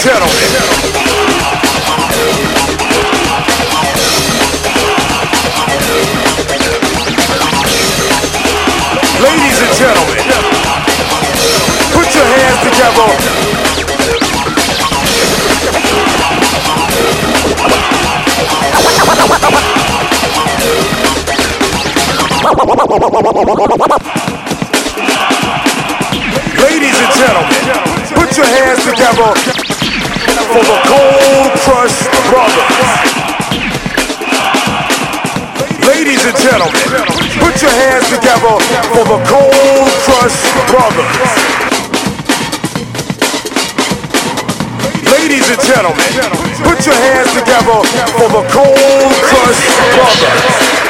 gentlemen. Ladies and gentlemen, put your hands together. Ladies and gentlemen, put your hands together for the Cold Crush Brothers. Ladies and gentlemen, put your hands together for the Cold Crush Brothers. Ladies and gentlemen, put your hands together for the Cold Crush Brothers.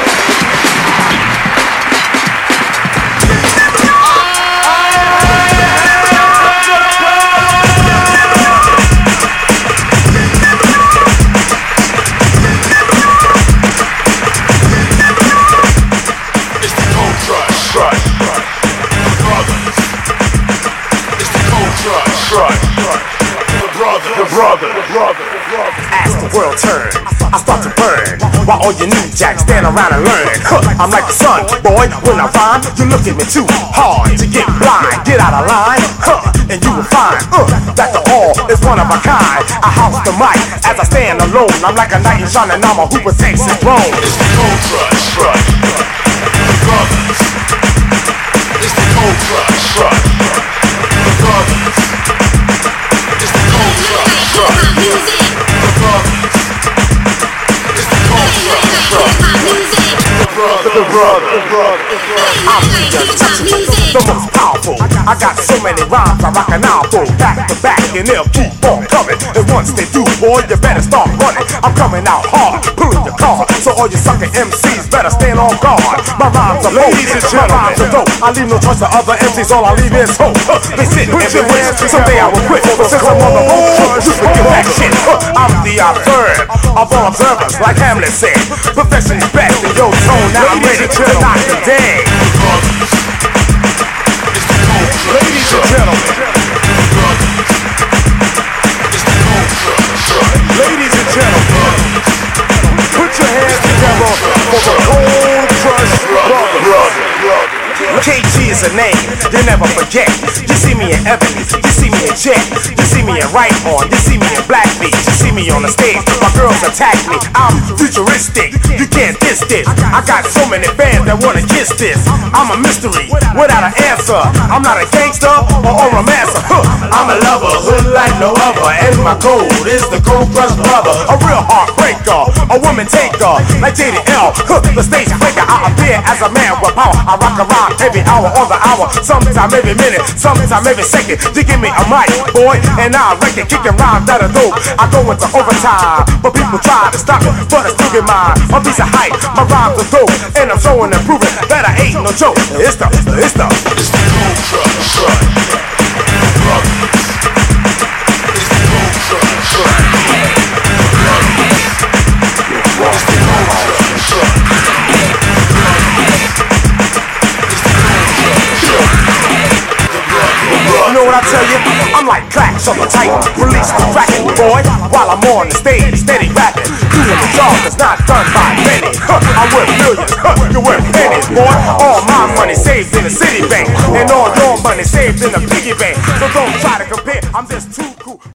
Brother, brother, brother. As the world turns, I start to burn. While all you new jacks stand around and learn. Huh, I'm like the sun, boy. When I rhyme, you look at me too hard to get blind. Get out of line, huh, and you will find uh, that the all is one of a kind. I house the mic as I stand alone. I'm like a knight in shining armor who protects his throne. It's the cold crush. Crush, The brother. I'm the most powerful. I got so many rhymes, I rock an album back to back, and they'll keep on coming. And once they do, boy, you better start running. I'm coming out hard, all you sucker MCs better stand on guard. My rhymes are Ladies and my rhymes are dope. I leave no choice to other MCs, all I leave is hope. Huh, They sit and your wait, someday I will quit. But since I'm on the road, you can get shit. Huh, I'm the observer of all observers, like Hamlet said. Perfection is best in your tone. Now I'm ready to knock the dead. You. You see me in Ebony, you see me in Jet, you see me in Right On, you see me on the stage. My girls attack me, I'm futuristic. You can't diss this. I got so many fans that wanna kiss this. I'm a mystery without an answer. I'm not a gangster or a romancer. I'm a lover, hood like no other, and my code is the Cold Crush Brother. A real heartbreaker, a woman taker, like JDL. The stage breaker, I appear as a man with power. I rock around every hour on the hour, sometime every minute, sometime every second. You give me a mic, boy, and I reckon kicking rhymes that are dope. I go into overtime, but people try to stop it, but I still get mine. A piece of hype, my rhymes are dope, and I'm showing and proving that I ain't no joke. It's the, it's the. It's the. It's the know what I tell you? I'm like clacks on the tight. Release the racket, boy, while I'm on the stage, steady rapping. Doing the job that's not done by many. Huh, I'm worth millions, huh, you're worth pennies, boy. All my money saved in the city bank, and all your money saved in the piggy bank. So don't try to compare, I'm just too